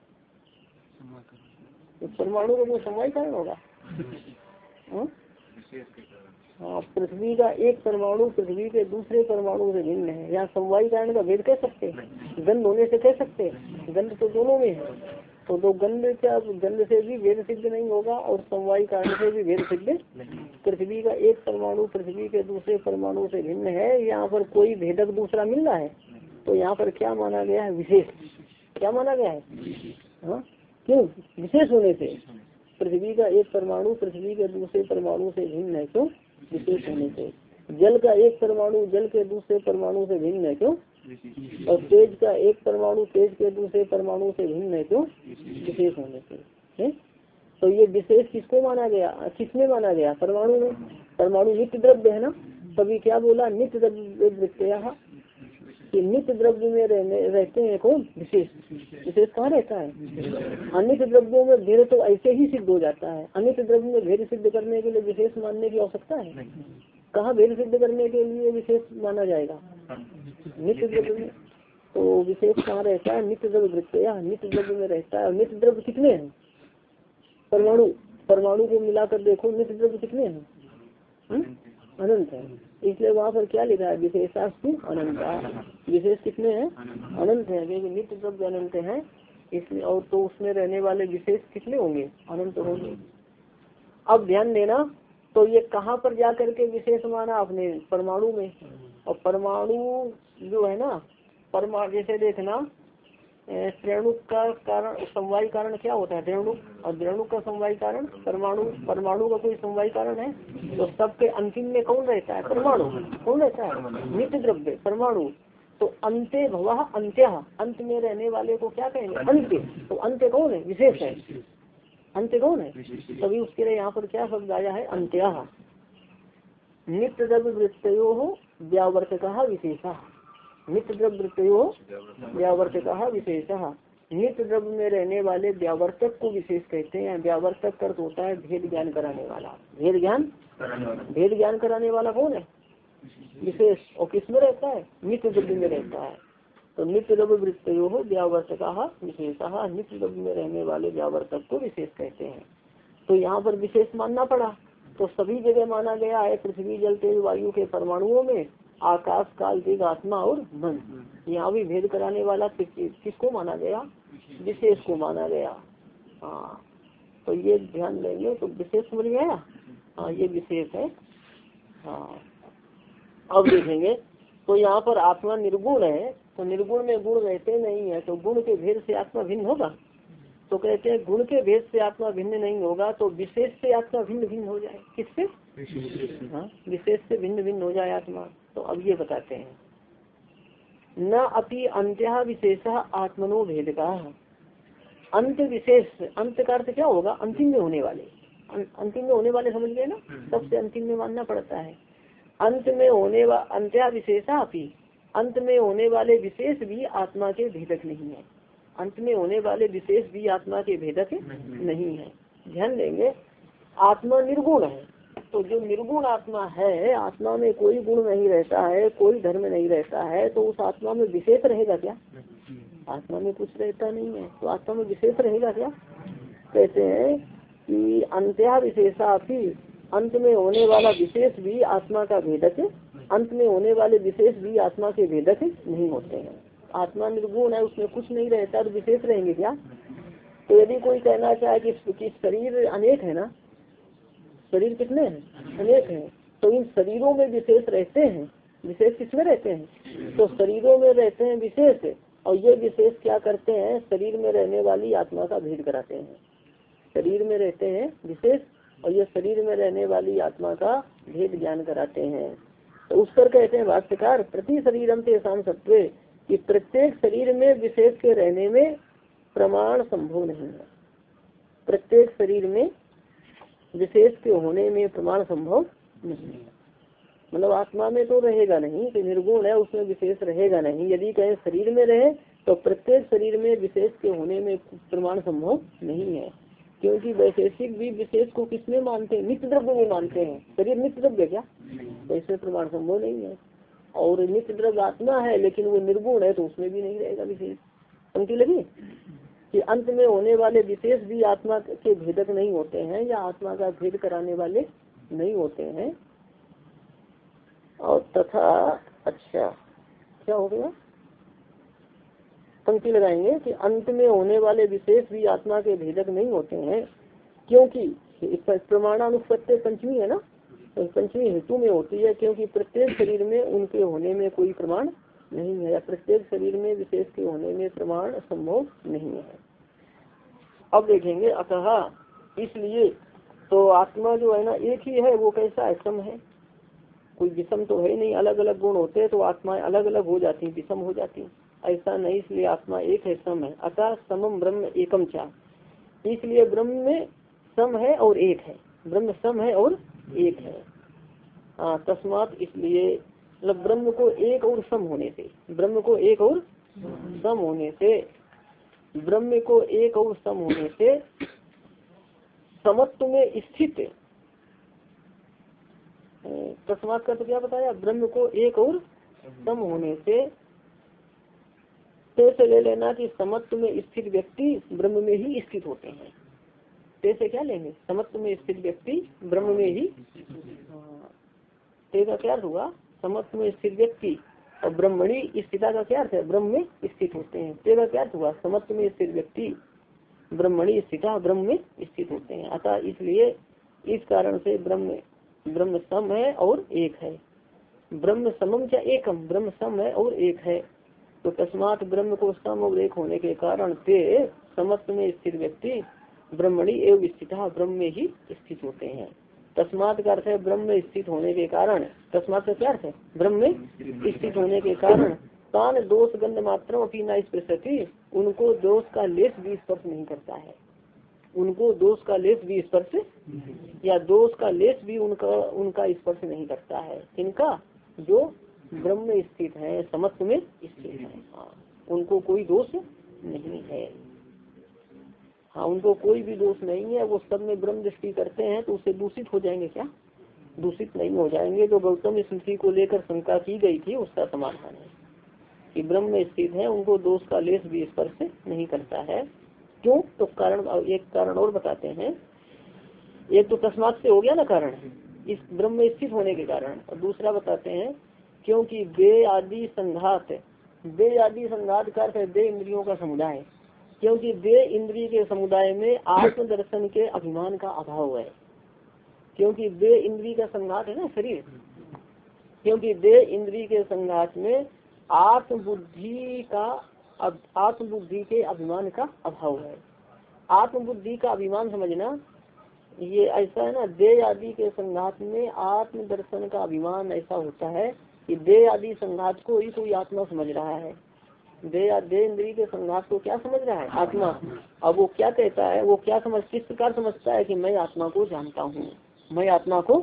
तो परमाणु का जो समवाई कारण होगा हाँ? पृथ्वी का एक परमाणु पृथ्वी के दूसरे परमाणु से भिन्न है। यहाँ समवाई कारण का भेद कह सकते हैं। गंध होने से कह सकते गंध तो दोनों में है। तो दो गंध क्या गंध से भी भेद सिद्ध नहीं होगा और समवाई कारण से भी वेद सिद्ध पृथ्वी का एक परमाणु पृथ्वी के दूसरे परमाणु से भिन्न है। यहाँ पर कोई भेदक दूसरा मिल रहा है। तो यहाँ पर क्या माना गया है? विशेष। क्या माना गया है? हाँ? क्यों? विशेष होने से। पृथ्वी का एक परमाणु पृथ्वी के दूसरे परमाणु से भिन्न है। क्यों? विशेष होने से। जल का एक परमाणु जल के दूसरे परमाणु से भिन्न है क्यों? और तेज का एक परमाणु तेज के दूसरे परमाणु से भिन्न है क्यों? विशेष होने से। है? तो ये विशेष किसको माना गया? किसने माना गया? परमाणु में। परमाणु नित्य द्रव्य है ना? तभी क्या बोला? नित्य द्रव्य कि नित्य द्रव्य में रहने, रहते हैं कौन? विशेष। विशेष कहाँ रहता है? अनित द्रव्यों में भेद तो ऐसे ही सिद्ध हो जाता है। अनित द्रव्य में भेद सिद्ध करने के लिए विशेष मानने की आवश्यकता है? कहाँ भेद सिद्ध करने के लिए विशेष माना जाएगा? नित्य द्रव्य में। तो विशेष कहाँ रहता है? नित्य द्रव्य वृत्तया। नित्य द्रव्य में रहता है। नित्य द्रव्य कितने हैं? परमाणु। परमाणु को मिलाकर देखो, नित्य द्रव्य कितने हैं? हम्म? अनंत है। इसलिए वहाँ पर क्या लिखा है? विशेषास्तु अनंत। विशेष कितने हैं? अनंत है, क्योंकि नित्य द्रव्य अनंत है। इसलिए और तो उसमें रहने वाले विशेष कितने होंगे? अनंत होंगे। अब ध्यान देना तो ये कहाँ पर जा करके विशेष माना आपने? परमाणु में। और परमाणु जो है ना परमाणु जैसे देखना श्रेणु का कारण, समवाय कारण क्या होता है? द्रेणु और द्रेणु का समवाय कारण? परमाणु परमाणु का कोई समवाय कारण है? तो सबके अंतिम में कौन रहता है? परमाणु। कौन रहता है? नित्य द्रव्य, परमाणु। तो अंत्य भवा अंत्य। अंत में रहने वाले को क्या कहेंगे? अंत्य। तो अंत्य कौन है? विशेष है। अंत्य कौन है? तभी उसके लिए यहाँ पर क्या शब्द आया है? अंत्य। नित्य द्रव्य वृत्तयो व्यावर्तक विशेष। नित्य द्रव्य वृत्तयो व्यावर्तक विशेष। नित्य द्रव्य में रहने वाले व्यावर्तक को विशेष कहते हैं। व्यावर्तक कर्त होता है भेद ज्ञान कराने वाला। भेद ज्ञान? भेद ज्ञान कराने वाला कौन है? विशेष। और किसमें रहता है? नित्य द्रव्य में रहता है। तो नित्य द्रव्य वृत्तयो हो व्यावर्तक विशेष। नित्य द्रव्य में रहने वाले व्यावर्तक को विशेष कहते हैं। तो यहाँ पर विशेष मानना पड़ा। तो सभी जगह माना गया है पृथ्वी जल तेज वायु के परमाणुओं में। आकाश काल दिग आत्मा और मन। यहाँ भी भेद कराने वाला किसको माना गया? विशेष को माना गया। हाँ तो ये ध्यान देंगे तो विशेष समझ गया हाँ ये विशेष है। हाँ अब देखेंगे। तो यहाँ पर आत्मा निर्गुण है तो निर्गुण में गुण रहते नहीं है तो गुण के भेद से आत्मा भिन्न होगा? तो कहते हैं, गुण के भेद से आत्मा भिन्न नहीं होगा तो विशेष से आत्मा भिन्न भिन्न हो जाए। किससे? विशेष से भिन्न भिन्न हो जाए आत्मा तो अब ये बताते हैं। न अति अंत विशेष आत्मनो भेद का अंत विशेष अंत का अर्थ क्या होगा? अंतिम में होने वाले। अं, अंतिम में होने वाले समझ गए ना? सबसे अंतिम में मानना पड़ता है। अंत में होने वा अंत्या विशेषा अपी अंत में होने वाले विशेष भी आत्मा के भेदक नहीं है। अंत में होने वाले विशेष भी आत्मा के भेदक नहीं है। ध्यान देंगे आत्मा निर्गुण है। तो जो निर्गुण आत्मा है आत्मा में कोई गुण नहीं रहता है कोई धर्म नहीं रहता है तो उस आत्मा में विशेष रहेगा क्या? आत्मा में कुछ रहता नहीं है तो आत्मा में विशेष रहेगा क्या? कहते हैं कि अंत्या विशेषा भी अंत में होने वाला विशेष भी आत्मा का भेदक अंत में होने वाले विशेष भी आत्मा के भेदक नहीं होते हैं। आत्मा निर्गुण है उसमें कुछ नहीं रहता तो विशेष रहेंगे क्या? तो यदि कोई कहना चाहे कि, कि शरीर अनेक है ना शरीर कितने हैं? अनेक हैं। तो इन शरीरों में विशेष रहते हैं। विशेष किसमें रहते हैं? तो शरीरों में रहते हैं विशेष। और ये विशेष क्या करते हैं? शरीर में रहने वाली आत्मा का भेद कराते हैं। शरीर में रहते हैं विशेष, और ये शरीर में रहने वाली आत्मा का भेद ज्ञान कराते हैं। तो उस पर कहते हैं भाष्यकार, प्रति शरीरम से शाम सत्व कि प्रत्येक शरीर में विशेष के रहने में प्रमाण संभव नहीं है। प्रत्येक शरीर में विशेष के होने में प्रमाण संभव नहीं है। मतलब आत्मा में तो रहेगा नहीं कि निर्गुण है उसमें विशेष रहेगा नहीं। यदि कहें शरीर में रहे तो प्रत्येक शरीर में विशेष के होने में प्रमाण संभव नहीं है। क्योंकि वैशेषिक भी विशेष को किसमें मानते हैं? नित्य द्रव्य में मानते हैं। शरीर नित्य द्रव्य क्या? तो इसमें प्रमाण संभव नहीं है। और नित्य द्रव्य आत्मा है लेकिन वो निर्गुण है तो उसमें भी नहीं रहेगा विशेष। पंक्ति लगी? कि अंत में होने वाले विशेष भी आत्मा के भेदक नहीं होते हैं या आत्मा का भेद कराने वाले नहीं होते हैं। और तथा अच्छा क्या हो गया? पंक्ति लगाएँगे कि अंत में होने वाले विशेष भी आत्मा के भेदक नहीं होते हैं, क्योंकि प्रमाणानुपत्य पंचमी है ना? तो पंचमी हेतु में होती है, क्योंकि प्रत्येक शरीर में उनके होने में कोई प्रमाण नहीं है प्रत्येक शरीर में विशेष के होने में प्रमाण संभव नहीं है। अब देखेंगे, अतः इसलिए तो आत्मा जो है ना, एक ही है, वो कैसा है? सम है। कोई विषम तो है नहीं अलग अलग गुण होते हैं तो आत्माएँ अलग अलग हो जाती विषम हो जाती ऐसा नहीं, इसलिए आत्मा एक है, सम है। अतः समम ब्रह्म एकम चा। इसलिए ब्रह्म में सम है और एक है। ब्रह्म सम है और एक है। हाँ तस्मात इसलिए मतलब ब्रह्म को एक और सम होने से, ब्रह्म को एक और सम होने से, ब्रह्म को एक और सम होने से समत्व में स्थित तस्मात का तो क्या बताया? ब्रह्म को एक और सम होने से से ले लेना कि समत्व में स्थित व्यक्ति ब्रह्म में ही स्थित होते हैं? से क्या लेंगे? समत्व में स्थित व्यक्ति ब्रह्म में ही ते का क्या हुआ? समत्व में स्थित व्यक्ति और ब्रह्मणी स्थिता का क्या अर्थ है? ब्रह्म में स्थित होते हैं। ते का क्या हुआ? समत्व में स्थित व्यक्ति, ब्रह्मणी स्थिता ब्रह्म में स्थित होते हैं। अतः इसलिए इस कारण से ब्रह्म ब्रह्म सम है और एक है। ब्रह्म समम क्या एकम? ब्रह्म सम है और एक है। तो तस्मात ब्रह्म को सम और एक होने के कारण ते समत्व में स्थित व्यक्ति, ब्रह्मणी एवं स्थित ब्रह्म में ही स्थित होते हैं। तस्मात का अर्थ है ब्रह्म में स्थित होने के कारण। तस्मात का क्या अर्थ है? ब्रह्म में स्थित होने के कारण। कान दोष गंध मात्र उनको दोष का लेस भी स्पर्श नहीं करता है। उनको दोष का लेस भी स्पर्श या दोष का लेस भी उनका उनका स्पर्श नहीं करता है। इनका जो ब्रह्म स्थित है समत्व में स्थित है। हाँ उनको कोई दोष नहीं है। हाँ उनको कोई भी दोष नहीं है, वो सब में ब्रह्म दृष्टि करते हैं तो उससे दूषित हो जाएँगे क्या? दूषित नहीं हो जाएँगे, जो गौतम स्मृति को लेकर शंका की गई थी, उसका समाधान है। कि ब्रह्म में स्थित है, उनको दोष का लेस भी स्पर्श नहीं करता है। क्यों? तो कारण एक कारण और बताते हैं। एक तो तस्मात से हो गया ना कारण, इस ब्रह्म में स्थित होने के कारण। और दूसरा बताते हैं, क्योंकि वे आदि संघात, वे आदि संघात का अर्थ है दे इंद्रियों का समुदाय। क्योंकि वे इंद्रिय के समुदाय में आत्मदर्शन के अभिमान का अभाव है। क्योंकि वे इंद्रिय का संघात है ना शरीर। क्योंकि वे इंद्रिय के संघात में आत्मबुद्धि का आत्मबुद्धि के अभिमान का अभाव है। आत्मबुद्धि का अभिमान समझना, ये ऐसा है ना दे आदि के संघात में आत्म दर्शन का अभिमान ऐसा होता है कि दे आदि संघात को ही कोई आत्मा समझ रहा है। दे दे इंद्री के संघात को क्या समझ रहा है? आत्मा। अब वो क्या कहता है? वो क्या समझ, किस प्रकार समझता है कि मैं आत्मा को जानता हूँ? मैं आत्मा को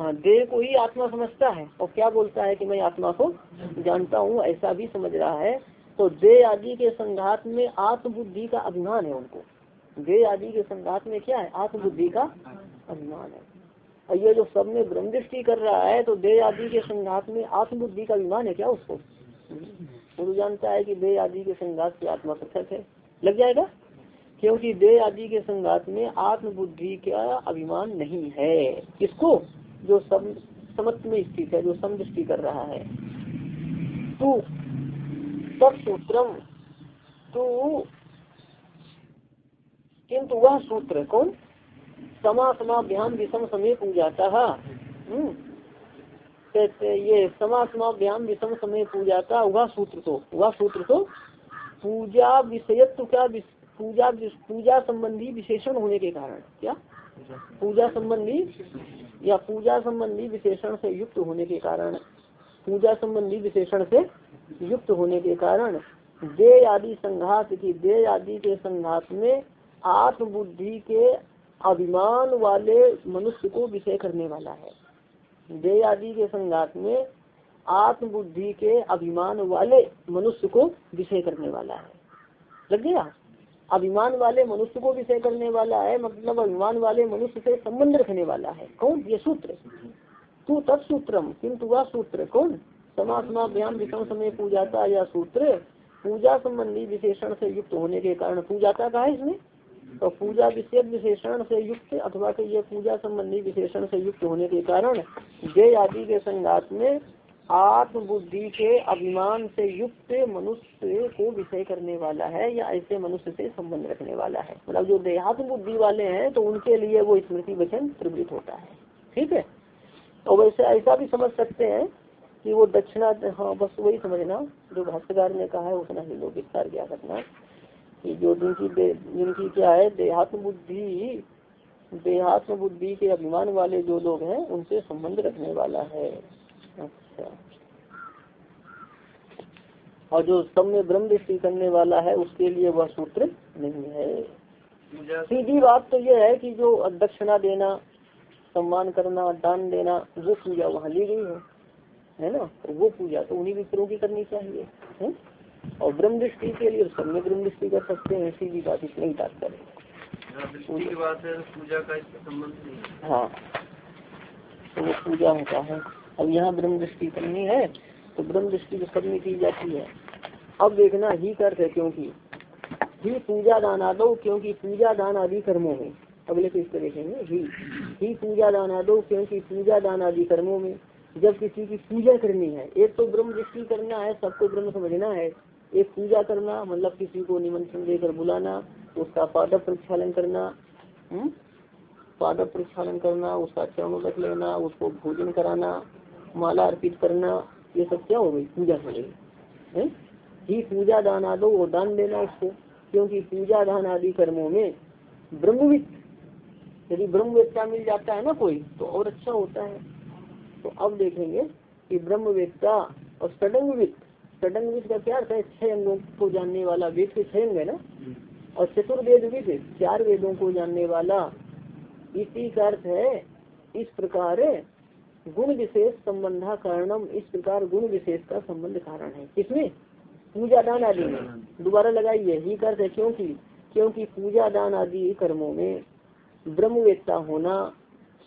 हाँ देह को ही आत्मा समझता है। और क्या बोलता है कि मैं आत्मा को जानता हूँ? ऐसा भी समझ रहा है। तो देह आदि के संघात में आत्मबुद्धि का अभिमान है उनको। देह आदि के संघात में क्या है? आत्मबुद्धि का अभिमान है। और ये जो सब में ब्रह्म दृष्टि कर रहा है तो देह आदि के संघात में आत्मबुद्धि का अभिमान है क्या उसको? वो तो जानता है कि देह आदि के संघात से आत्मा पृथक है। लग जाएगा? क्योंकि देह आदि के संघात में आत्मबुद्धि का अभिमान नहीं है। किसको? जो सम समत्व में स्थित है, जो समदृष्टि कर रहा है। तू, तत्सूत्रम, तू, किंतु वह सूत्र कौन? समा समाभ्याम विषम समय पूजाता। कहते ये समा समाभ्याम विषम समय पूजाता वह सूत्र तो वह सूत्र तो पूजा विषयत्व क्या पूजा पूजा संबंधी विशेषण होने के कारण, क्या? पूजा संबंधी या पूजा संबंधी विशेषण से युक्त होने के कारण, पूजा संबंधी विशेषण से युक्त होने के कारण दे आदि संघात की दे आदि के संघात में आत्मबुद्धि के अभिमान वाले मनुष्य को विषय करने वाला है। दे आदि के संघात में आत्मबुद्धि के अभिमान वाले मनुष्य को विषय करने वाला है। लग गया? अभिमान वाले मनुष्य को विषय करने वाला है मतलब अभिमान वाले मनुष्य से संबंध रखने वाला है। कौन? ये सूत्र। तू तत्सूत्रम, किंतु वह सूत्र कौन? समात्मा व्यायाम विषम समय पूजाता या सूत्र? पूजा संबंधी विशेषण से युक्त होने के कारण पूजाता का है इसमें तो पूजा विशेष विशेषण से युक्त अथवा के ये पूजा संबंधी विशेषण से युक्त होने के कारण जय आदि के संघात में आत्मबुद्धि के अभिमान से युक्त मनुष्य को विषय करने वाला है या ऐसे मनुष्य से संबंध रखने वाला है। मतलब जो देहात्म बुद्धि वाले हैं तो उनके लिए वो स्मृति वचन प्रवृत्त होता है। ठीक है? तो वैसे ऐसा भी समझ सकते हैं कि वो दक्षिणा हाँ बस वही समझना, जो भाष्यकार ने कहा है, उतना ही लोग विस्तार क्या करना। कि जो जिनकी जिनकी क्या है, देहात्म बुद्धि देहात्म बुद्धि के अभिमान वाले जो लोग हैं, उनसे संबंध रखने वाला है। अच्छा। और जो में ब्रह्म दृष्टि करने वाला है, उसके लिए वह सूत्र नहीं है। सीधी बात तो यह है कि जो दक्षिणा देना, सम्मान करना, दान देना वो पूजा वहाँ ली गई है है ना? वो पूजा तो उन्हीं विप्रों की करनी चाहिए, है? और ब्रह्म दृष्टि के लिए सब में ब्रह्म दृष्टि कर सकते हैं सीधी बात इतना ही तात्पर्य
पूजा का संबंध
हाँ। तो वो पूजा होता है? अब यहाँ ब्रह्म दृष्टि करनी है तो ब्रह्म दृष्टि सब में की जाती है। अब देखना ही अर्थ है क्योंकि ही पूजा दान आदो क्योंकि पूजा दान आदि कर्मों में। अगले पृष्ठ पे देखेंगे ही ही पूजा दान आदो क्योंकि पूजा दान आदि कर्मों में जब किसी की पूजा करनी है एक तो ब्रह्म दृष्टि करना है सबको ब्रह्म समझना है एक पूजा करना मतलब किसी को निमंत्रण देकर बुलाना, उसका पादप प्रक्षालन करना हम्म? पादप प्रक्षालन करना, उसका चरण तक लेना, उसको भोजन कराना, माला अर्पित करना, ये सब क्या हो गई पूजा हो गई ही? पूजा दान आदो वो दान देना उसको, क्योंकि पूजा दान आदि कर्मों में ब्रह्मविद, यदि ब्रह्मवेत्ता मिल जाता है ना कोई तो और अच्छा होता है। तो अब देखेंगे कि ब्रह्मवेत्ता और सडंगविद सडंगविद का क्या अर्थ है? छह अंगों को जानने वाला वेद के छह अंग है ना? और चतुर्वेद विद चार वेदों को जानने वाला। इसी का अर्थ है, इस प्रकार गुण विशेष संबंधा कारणम, इस प्रकार गुण विशेष का संबंध कारण है। किसमें? पूजा दान आदि में। दोबारा लगाइए। ही अर्थ है क्योंकि क्योंकि पूजा दान आदि कर्मों में ब्रह्मवेत्ता होना,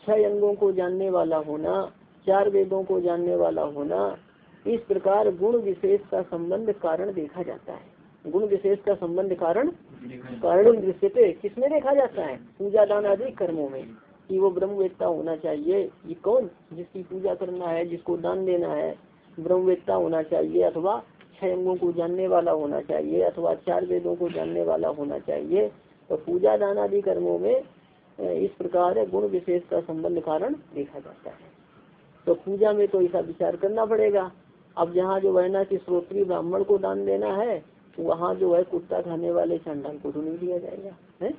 छह अंगों को जानने वाला होना, चार वेदों को जानने वाला होना इस प्रकार गुण विशेष का संबंध कारण देखा जाता है। गुण विशेष का संबंध कारण कारण दृश्य पे किसमें देखा जाता है? पूजा दान आदि कर्मों में। कि वो ब्रह्मवेत्ता होना चाहिए, ये कौन जिसकी पूजा करना है, जिसको दान देना है ब्रह्मवेत्ता होना चाहिए अथवा छह अंगों को जानने वाला होना चाहिए अथवा चार वेदों को जानने वाला होना चाहिए। तो पूजा दान आदि कर्मों में इस प्रकार गुण विशेष का संबंध कारण देखा जाता है। तो पूजा में तो ऐसा विचार करना पड़ेगा। अब जहाँ जो है ना कि श्रोत्री ब्राह्मण को दान देना है वहाँ जो है कुत्ता खाने वाले चंडाल को तो नहीं दिया जाएगा, है?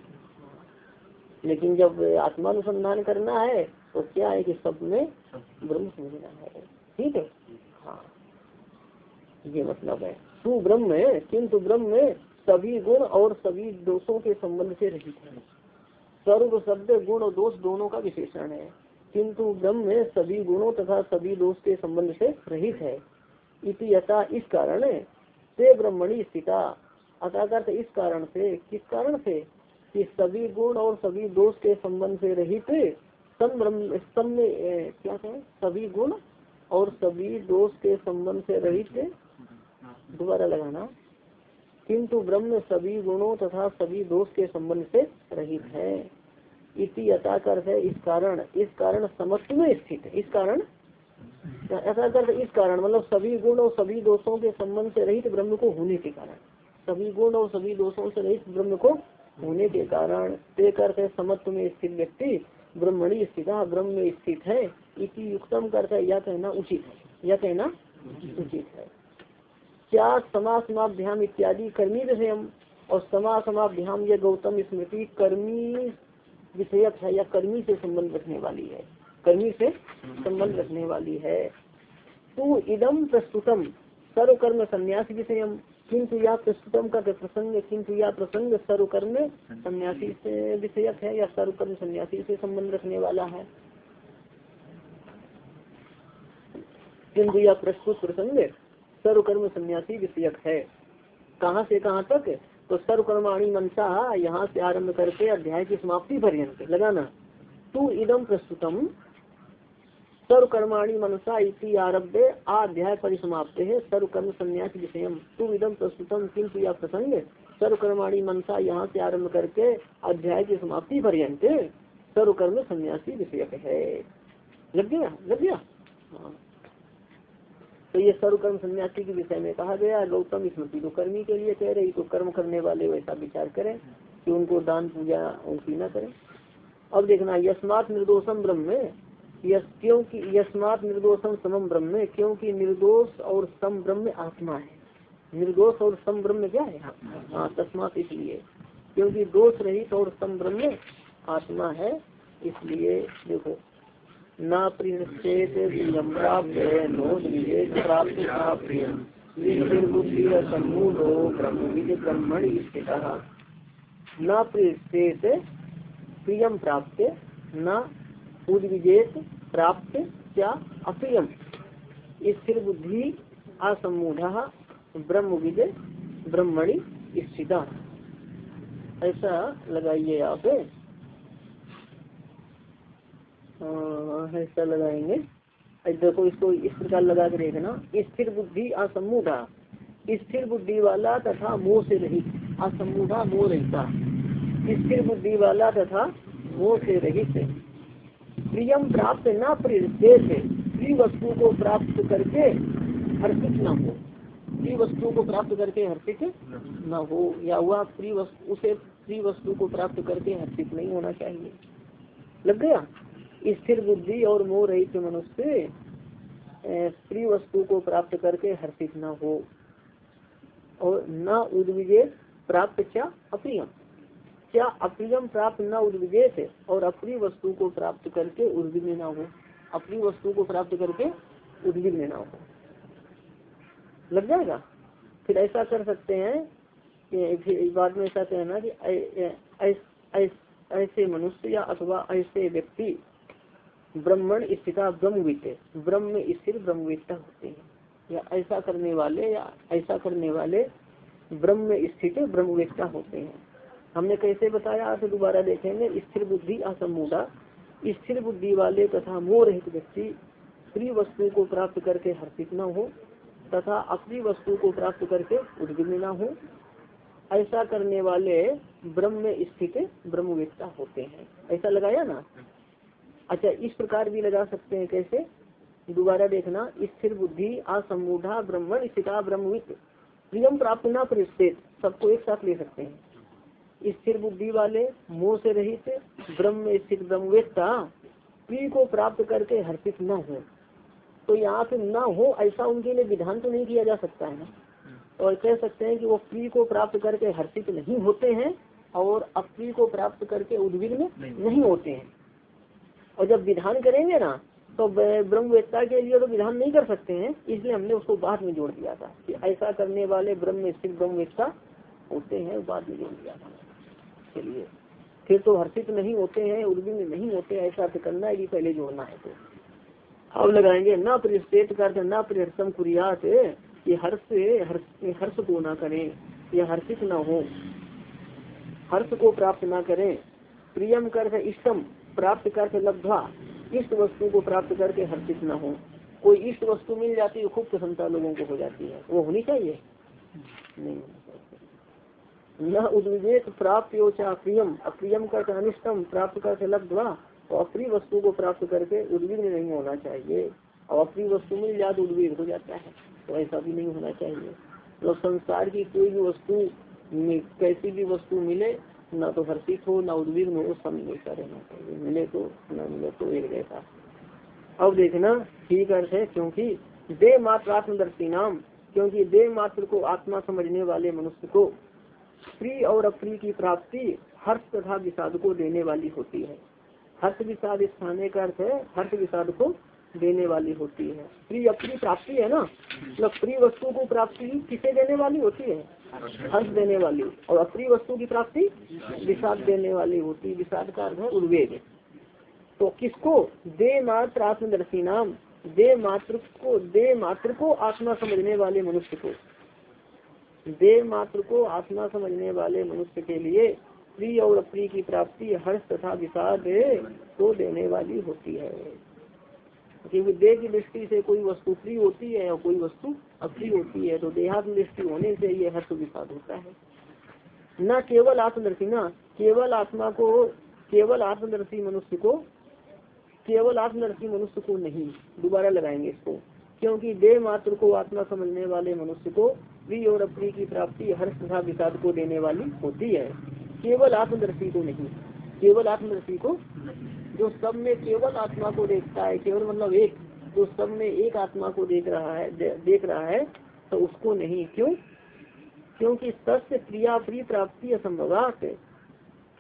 लेकिन जब आत्मानुसंधान करना है तो क्या है कि सब में ब्रह्म समझना है, ठीक है? हाँ। ये मतलब है। तू ब्रह्म है किंतु ब्रह्म में सभी गुण और सभी दोषों के संबंध से रहित है। सर्व शब्द गुण और दोष दोनों का विशेषण है, किंतु ब्रह्म में सभी गुणों तथा सभी दोष के संबंध से रहित है। इति यथा इस कारण से ब्रह्मणी स्थिता। अतः इस कारण से, किस कारण से? कि सभी गुण और सभी दोष के संबंध से रहित क्या कहें? सभी गुण और सभी दोष के संबंध से रहित दोबारा लगाना। किंतु ब्रह्म सभी गुणों तथा सभी दोष के संबंध से रहित है। इति यथाकर है, इस कारण इस कारण समस्त में स्थित इस कारण ऐसा कर इस कारण मतलब सभी गुण और सभी दोषों के संबंध से रहित ब्रह्म को होने के कारण। सभी गुण और सभी दोषों से रहित ब्रह्म को होने के कारण। ते करते समत्व में स्थित व्यक्ति ब्रह्मणी स्थित ब्रह्म में स्थित है इसी युक्तम करता यह कहना उचित है यह कहना उचित है। क्या समा समासमाभ्याम इत्यादि कर्मी विषय और समा समासमाभ्याम यह गौतम स्मृति कर्मी विषयक है या कर्मी से संबंध रखने वाली है? कर्मी से संबंध रखने वाली है। तू इदम प्रस्तुतम सर्व कर्म संन्यास विषय किंतु या प्रस्तुतम का प्रसंग, किंतु या प्रसंग सर्वकर्म सन्यासी से विषयक है या सर्वकर्म सन्यासी से संबंध रखने वाला है। किंतु या प्रस्तुत प्रसंग सर्वकर्म सन्यासी विषयक है। कहाँ से कहाँ तक? तो सर्वकर्माणी मनसा यहाँ से आरंभ करके अध्याय की समाप्ति पर्यंत लगाना। तू इदम प्रस्तुतम सर्वकर्माणी मनसा इति आरभ्य अध्याय परिसमाप्त है। सर्वकर्म संन्यास विषय तुम इदम प्रस्तुतम किंतु या प्रसंग, सर्वकर्माणी मनसा यहाँ से आरंभ करके अध्याय की समाप्ति पर्यंत सर्वकर्म सन्यासी विषय है। लग गया? लग गया? हाँ। तो ये सर्वकर्म सन्यासी के विषय में कहा गया, गौतम स्मृति तो कर्मी के लिए कह रही तो कर्म करने वाले वैसा विचार करें कि उनको दान पूजा, उनकी न करें। अब देखना यशमात निर्दोषम ब्रह्म यस क्योंकि यस्मात निर्दोषम समम ब्रह्म क्योंकि निर्दोष और सम ब्रह्म आत्मा है। निर्दोष और सम ब्रह्म क्या है? हाँ तस्मात इसलिए। क्योंकि दोष रहित और सम ब्रह्म आत्मा है, इसलिए देखो, न प्रियेत स्थित। न प्रियेत प्रियम प्राप्त न उद्विजेत प्राप्त क्या अप्रियम? स्थिर बुद्धि असमूढ़ ब्रह्म विजय ब्रह्मणि स्थित। ऐसा लगाइए आप। ऐसा लगाएँगे। देखो इसको इस प्रकार लगा के देखना। स्थिर बुद्धि असमूढ़ा स्थिर बुद्धि वाला तथा मोह से रहित। असमूढ़ा मोह रहता। स्थिर बुद्धि वाला तथा मोह से रहित। प्रियम प्राप्त न प्रिय प्रिय वस्तु को प्राप्त करके हर्षित न हो। प्रिय वस्तु को प्राप्त करके हर्षित न हो, या वह प्रिय उसे प्रिय वस्तु को प्राप्त करके हर्षित नहीं होना चाहिए। लग गया? स्थिर बुद्धि और मोह रहित मनुष्य प्रिय वस्तु को प्राप्त करके हर्षित न हो। और न उद्विजय प्राप्त क्या अप्रियम। क्या अप्रियम प्राप्त न उद्विजय और अप्रिय वस्तु को प्राप्त करके उद्विग्न न हो? अप्रिय वस्तु को प्राप्त करके उद्विग्न न हो। लग जाएगा? फिर ऐसा कर सकते हैं कि बाद में ऐसा कहना कि ऐसे मनुष्य या अथवा ऐसे व्यक्ति ब्रह्मण स्थिता ब्रह्मविद ब्रह्म स्थिर ब्रह्मविदता होते हैं। या ऐसा करने वाले या ऐसा करने वाले ब्रह्म स्थित ब्रह्मवेत्ता होते हैं। हमने कैसे बताया? तो दोबारा देखेंगे। स्थिर बुद्धि असमूढ़ा। स्थिर बुद्धि वाले तथा मोह रहित व्यक्ति प्रिय वस्तु को प्राप्त करके हर्षित न हो तथा अप्रिय वस्तु को प्राप्त करके उद्विग्न न हो। ऐसा करने वाले ब्रह्म में स्थित ब्रह्मवेत्ता होते हैं। ऐसा लगाया ना? अच्छा इस प्रकार भी लगा सकते हैं कैसे? दोबारा देखना। स्थिर बुद्धि असमूढ़ा ब्रह्मण स्थिता ब्रह्मविद प्रियम प्राप्त न परिस्थित सबको एक साथ ले सकते हैं। स्थिर बुद्धि वाले मोह से रहित ब्रह्म स्थित ब्रह्मवेत्ता प्रिय को प्राप्त करके हर्षित न हो। तो यहाँ पे न हो ऐसा उनके लिए विधान तो नहीं किया जा सकता है और कह सकते हैं कि वो प्रिय को प्राप्त करके हर्षित नहीं होते हैं और अप्रिय को प्राप्त करके उद्विग्न नहीं होते। हैं। और जब विधान करेंगे ना तो ब्रह्मवेत्ता के लिए तो विधान नहीं कर सकते हैं इसलिए हमने उसको बाद में जोड़ दिया था कि ऐसा करने वाले ब्रह्म स्थित ब्रह्मवेत्ता होते हैं बाद में जोड़ दिया था। चलिए फिर तो हर्षित नहीं होते हैं उर्विन नहीं होते, ऐसा तो करना है कि पहले जोड़ना है तो। अब लगाएँगे, न परिस्थित कर न परिहर्षम कुरियात, ये हर्ष हर्ष हर्ष को ना करें, या हर्षित न हो। हर्ष को प्राप्त ना करें। प्रियम कर इष्टम प्राप्त कर लब्धा। इष्ट वस्तु को प्राप्त करके हर्षित न हो। कोई इष्ट वस्तु मिल जाती है, खूब प्रसन्नता लोगों को हो जाती है। वो होनी चाहिए? नहीं न उद्विवेक प्राप्त यो चा प्रियम अप्रियम कर अनिष्टम, प्राप्त करके लब्धवा तो अप्रिय वस्तु को प्राप्त करके उद्विग्न नहीं होना चाहिए। और अप्रिय वस्तु जाए तो उद्विग्न हो जाता है तो ऐसा भी नहीं होना चाहिए। मतलब संसार की कोई भी वस्तु कैसी भी वस्तु मिले, ना तो हर्षित हो, ना उद्विग्न हो समय जैसा रहना चाहिए। मिले तो ना मिले तो एक जैसा। अब देखना, ठीक अर्थ है, क्योंकि देह मात्र आत्मदर्शी नाम, क्योंकि देह मात्र को आत्मा समझने वाले मनुष्य को प्रिय और अप्रिय की प्राप्ति हर्ष तथा विषाद को देने वाली होती है। हर्ष विषाद स्थाने का अर्थ है, हर्ष विषाद को देने वाली होती है। प्रिय अप्रिय प्राप्ति है ना? मतलब प्रिय वस्तु को प्राप्ति किसे देने वाली होती है? हर्ष देने वाली। और अप्रिय वस्तु की प्राप्ति विषाद देने वाली होती है। विषाद का अर्थ है उर्वेग तो किसको? दे मात्र आत्मदर्शी नाम। दे मात्र को, दे मात्र को आत्मा समझने वाले मनुष्य को। दे मात्र को आत्मा समझने वाले मनुष्य के लिए प्रिय और अप्रिय की प्राप्ति, हर्ष तथा विषाद को देने वाली होती है। क्योंकि देह की दृष्टि से कोई वस्तु प्रिय होती है और कोई वस्तु अप्रिय होती है तो देहात्म दृष्टि होने से ये हर्ष विषाद होता है। न केवल आत्मदर्शी, न केवल आत्मा को, केवल आत्मदर्शी मनुष्य को, केवल आत्मदर्शी मनुष्य को नहीं, दोबारा लगाएँगे इसको। क्योंकि देह मात्र को आत्मा समझने वाले मनुष्य को प्रिय और अप्रिय की प्राप्ति हर्ष तथा विषाद को देने वाली होती है। केवल आत्मदर्शी को नहीं केवल आत्मदर्शी को जो सब में केवल आत्मा को देखता है केवल मतलब एक जो सब में एक आत्मा को देख रहा है दे, देख रहा है तो उसको नहीं। क्यों? क्योंकि सत्य प्रिया प्रिय प्राप्ति असंभवात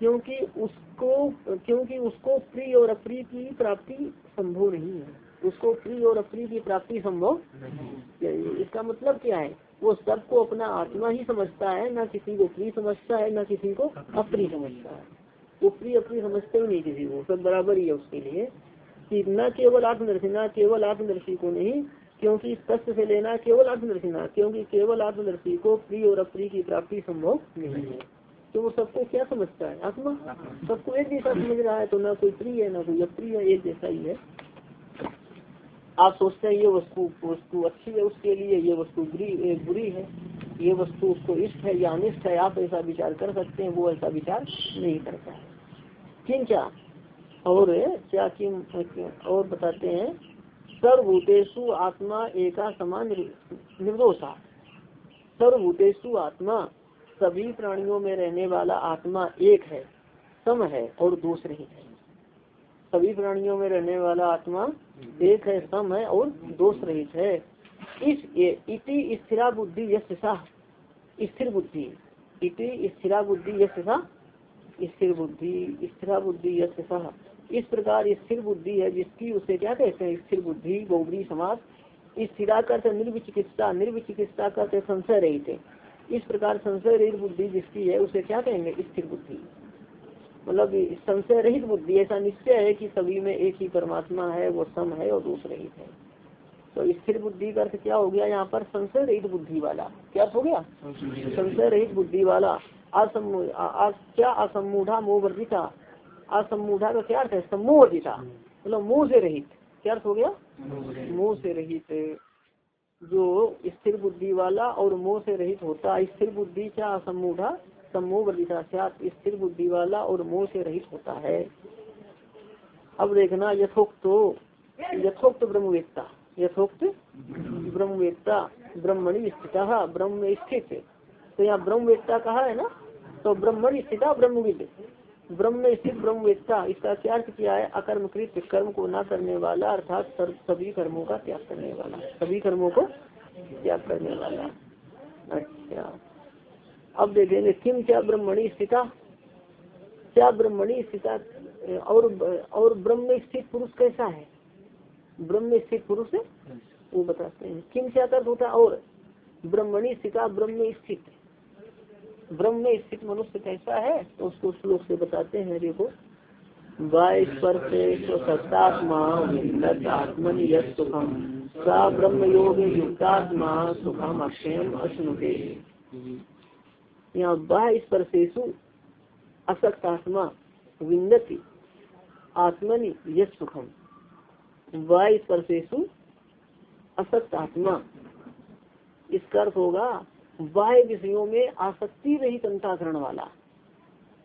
क्योंकि उसको क्योंकि उसको प्रिय और अप्रिय की प्राप्ति संभव नहीं है। उसको प्रिय और अप्रिय की प्राप्ति संभव इसका मतलब क्या है? वो सबको अपना आत्मा ही समझता है न किसी को प्रिय समझता है न किसी को अप्रिय समझता है। वो प्रिय अप्रिय समझते ही नहीं किसी को सब बराबर ही है उसके लिए। कि न केवल आत्मदर्शी न केवल आत्मदर्शी को नहीं क्योंकि तथ्य से लेना केवल आत्मदर्शी न क्योंकि केवल आत्मदर्शी को प्रिय और अप्रिय की प्राप्ति संभव नहीं है। तो वो सबको क्या समझता है? आत्मा। सबको एक जैसा समझ रहा है तो ना कोई प्रिय है ना कोई अप्रिय है एक जैसा ही है। आप सोचते हैं ये वस्तु वस्तु अच्छी है उसके लिए, ये वस्तु बुरी बुरी है, ये वस्तु उसको इष्ट है या अनिष्ट है, आप ऐसा विचार कर सकते हैं, वो ऐसा विचार नहीं करता है। किंचा और क्या किम, और बताते हैं, सर्वभूतेषु आत्मा एका समान निर्दोषा। सर्वभूतेषु आत्मा, सभी प्राणियों में रहने वाला आत्मा एक है, सम है और दोष रहित है। सभी प्राणियों में रहने वाला आत्मा एक है, सम है और दोष रहित है। इस इति स्थिरा बुद्धि यश स्थिर बुद्धि। इति स्थिरा बुद्धि यश स्थिर बुद्धि, स्थिरा बुद्धि यश इस प्रकार स्थिर बुद्धि है जिसकी उसे क्या कहते हैं? स्थिर बुद्धि गोबरी समाज स्थिरा करते निर्विचिकित्सा निर्विचिकित्सा करते संशय रहित इस प्रकार संशय रहित बुद्धि जिसकी है, उसे क्या कहेंगे? स्थिर बुद्धि। मतलब संशय रहित बुद्धि, ऐसा निश्चय है कि सभी में एक ही परमात्मा है, वो सम है और दूसरे रहित है। तो स्थिर बुद्धि का अर्थ क्या हो गया यहाँ पर? संशय रहित बुद्धि वाला। क्या हो गया? संशय रहित बुद्धि वाला। क्या असमूढ़ा मोह वर्जिता असमूढ़ा का क्या अर्थ है? सम्मोह वर्जिता मतलब मुँह से रहित। क्या अर्थ हो गया? मुँह से रहित। जो स्थिर बुद्धि वाला और मोह से रहित होता, स्थिर बुद्धि क्या असमूढ़ा सम्मोह वर्जिता स्थिर बुद्धि वाला और मोह से रहित होता है। अब देखना, यथोक्त यथोक्त ब्रह्मवेत्ता यथोक्त ब्रह्मवेत्ता, ब्रह्मणि स्थित ब्रह्म स्थित। तो यहाँ ब्रह्मवेत्ता कहा है ना? तो ब्रह्मण स्थित ब्रह्मविद। ब्रह्म में स्थित, ब्रह्मवेत्ता, इसका क्या अर्थ किया है? अकर्मकृत कर्म को ना करने वाला, अर्थात सभी कर्मों का त्याग करने वाला, सभी कर्मों को त्याग करने वाला। अच्छा। अब देखेंगे किम क्या ब्रह्मणी स्थिता? क्या ब्रह्मणी स्थिता, और और ब्रह्म स्थित पुरुष कैसा है? ब्रह्म स्थित पुरुष वो बताते हैं। किम क्या अर्थ होता है? और, ब्रह्मणी स्थिता, ब्रह्म स्थित। ब्रह्म स्थित मनुष्य कैसा है? तो उसको श्लोक से बताते हैं, देखो। वाय सत्तात्मा सुखम। सा ब्रह्म योग युक्तात्मा सुखम अक्षयम अश्नुते। यहाँ बाह्य स्पर्शेशु असक्त आत्मा विन्दति, आत्मनि यश सुखम वाय स्पर्शेशु असक्त आत्मा इसका अर्थ होगा, बाह्य विषयों में आसक्ति रहित अंताकरण वाला।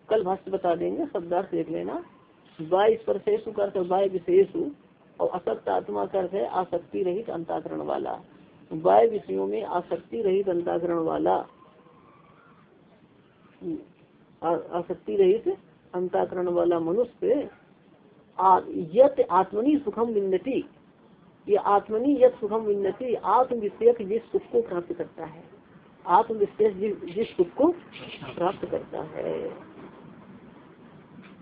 कल भाष्य बता देंगे, शब्दार्थ देख लेना। बाह्य स्पर्शेशु का अर्थ बाह्य और असक्त आत्मा का अर्थ है आसक्ति रहित अंताकरण वाला। बाह्य विषयों में आसक्ति रहित अंताकरण वाला। आसक्ति रहित अंताकरण वाला मनुष्य यत आत्मनि सुखम विन्नति। ये आत्मनि यत सुखम विन्नति आत्म विषयक जिस सुख को प्राप्त करता है। आत्म विशेष जिस सुख को प्राप्त करता है।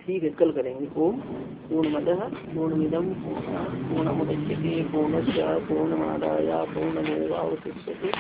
ठीक है, कल करेंगे। ओम पूर्ण मद पूर्णमिदम पूर्ण मुदच्यते पूर्ण पूर्णमादाया, पूर्णमेवावशिष्यते।